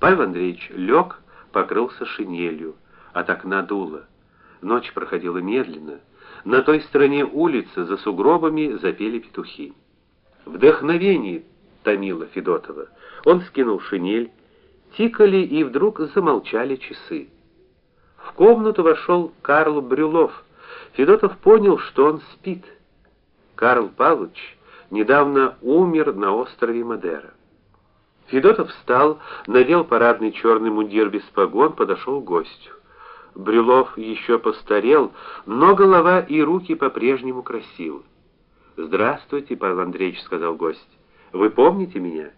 Павел Андреевич лег, покрылся шинелью, от окна дуло. Ночь проходила медленно. На той стороне улицы за сугробами запели петухи. Вдохновение томило Федотова. Он скинул шинель, тикали и вдруг замолчали часы. В комнату вошел Карл Брюлов. Федотов понял, что он спит. Карл Павлович недавно умер на острове Мадера. Федотов встал, надел парадный черный мундир без погон, подошел к гостю. Брюлов еще постарел, но голова и руки по-прежнему красивы. "Здравствуйте, Павел Андреевич", сказал гость. "Вы помните меня?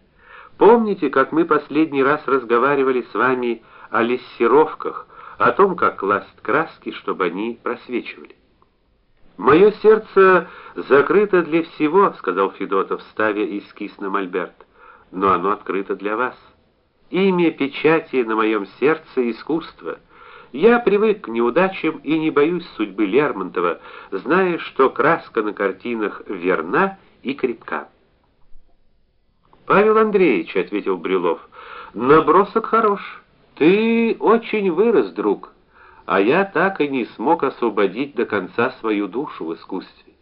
Помните, как мы последний раз разговаривали с вами о лессировках, о том, как класть краски, чтобы они просвечивали?" Мое сердце закрыто для всего, сказал Федотов, ставя эскиз на мольберт но оно открыто для вас. Имя печати на моем сердце искусство. Я привык к неудачам и не боюсь судьбы Лермонтова, зная, что краска на картинах верна и крепка. Павел Андреевич, ответил Брюлов. Набросок хорош. Ты очень вырос, друг. А я так и не смог освободить до конца свою душу в искусстве.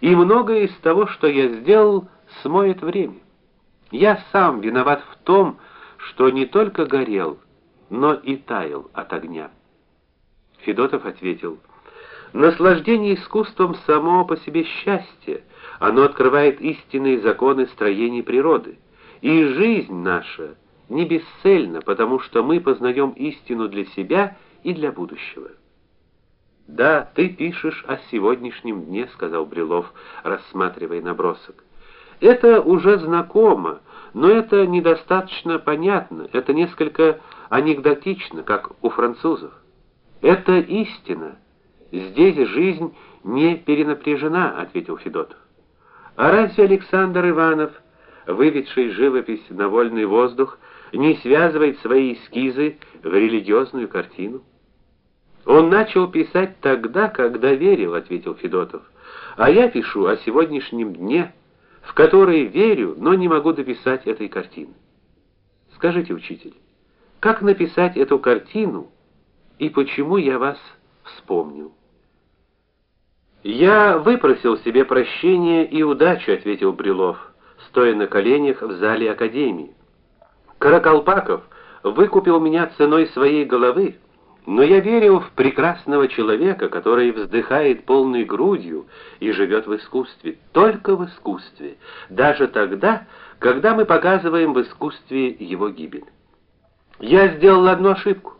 И многое из того, что я сделал, смоет время. Я сам виноват в том, что не только горел, но и таял от огня. Федотов ответил: Наслаждение искусством само по себе счастье. Оно открывает истинные законы строения природы. И жизнь наша не бесцельна, потому что мы познаем истину для себя и для будущего. Да, ты пишешь о сегодняшнем дне, сказал Брилов, рассматривая набросок. Это уже знакомо, но это недостаточно понятно, это несколько анекдотично, как у французов. Это истина. Здесь жизнь не перенапряжена, ответил Федотов. А разве Александр Иванов, выведший живопись на вольный воздух, не связывает свои эскизы в религиозную картину? Он начал писать тогда, когда верил, ответил Федотов. А я пишу о сегодняшнем дне в которые верю, но не могу дописать этой картины. Скажите, учитель, как написать эту картину и почему я вас вспомнил? Я выпросил себе прощения и удачу, ответил Брилов, стоя на коленях в зале академии. Каракалпаков выкупил меня ценой своей головы. Но я верю в прекрасного человека, который вздыхает полной грудью и живет в искусстве, только в искусстве, даже тогда, когда мы показываем в искусстве его гибель. Я сделал одну ошибку.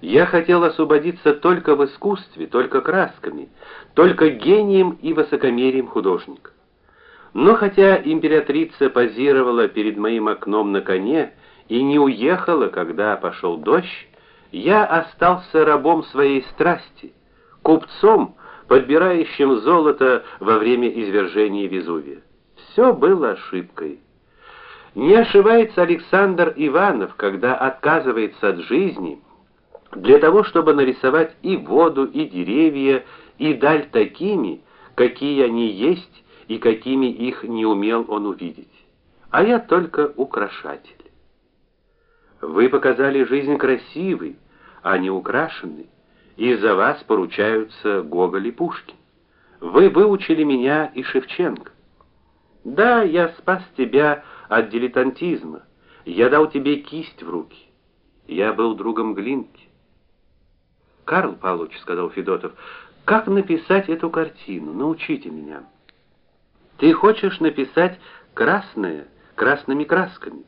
Я хотел освободиться только в искусстве, только красками, только гением и высокомерием художника. Но хотя императрица позировала перед моим окном на коне и не уехала, когда пошел дождь, я остался рабом своей страсти, купцом, подбирающим золото во время извержения Везувия. Все было ошибкой. Не ошибается Александр Иванов, когда отказывается от жизни для того, чтобы нарисовать и воду, и деревья, и даль такими, какие они есть и какими их не умел он увидеть. А я только украшатель. Вы показали жизнь красивой, а не украшенной, и за вас поручаются Гоголь и Пушкин. Вы выучили меня и Шевченко. Да, я спас тебя от дилетантизма. Я дал тебе кисть в руки. Я был другом Глинки. Карл Павлович сказал Федотов: "Как написать эту картину? Научите меня". Ты хочешь написать красное красными красками,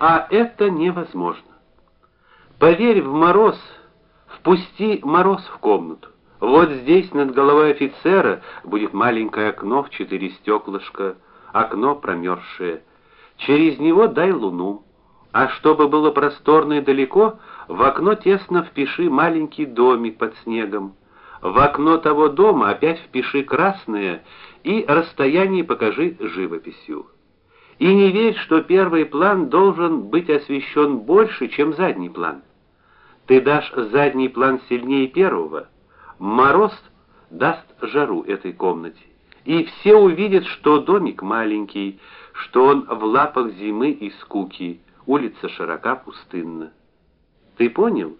а это невозможно. Поверь в мороз, впусти мороз в комнату. Вот здесь над головой офицера будет маленькое окно в четыре стеклышка, окно промерзшее. Через него дай луну. А чтобы было просторно и далеко, в окно тесно впиши маленький домик под снегом. В окно того дома опять впиши красное и расстояние покажи живописью. И не верь, что первый план должен быть освещен больше, чем задний план. Ты дашь задний план сильнее первого, мороз даст жару этой комнате. И все увидят, что домик маленький, что он в лапах зимы и скуки, улица широка, пустынна. Ты понял?